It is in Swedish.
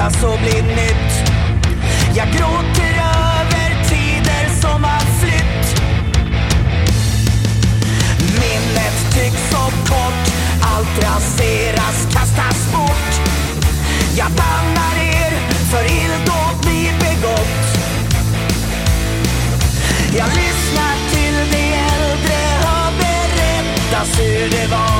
smittas och blir nytt. Jag gråter över tider som har flytt. Minnet tycks så kort, allt raseras, kastas bort. Jag bannar er för illdåd ni begått. Jag lyssnar till de äldre, och berättas hur det var.